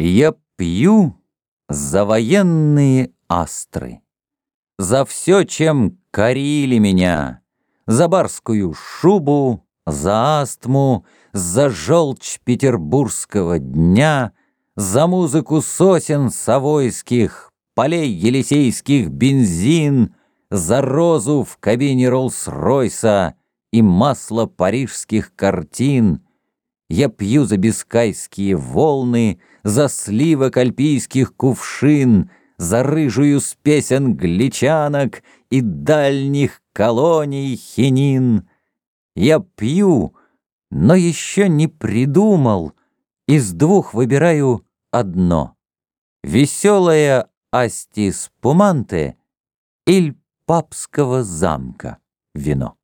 Я пью за военные астры, За все, чем корили меня, За барскую шубу, за астму, За желчь петербургского дня, За музыку сосен совойских, Полей елисейских бензин, За розу в кабине Роллс-Ройса И масло парижских картин — я пью за бискайские волны, За сливок альпийских кувшин, За рыжую спесь англичанок И дальних колоний хинин. Я пью, но еще не придумал, Из двух выбираю одно. Веселая Асти Спуманте Иль папского замка вино.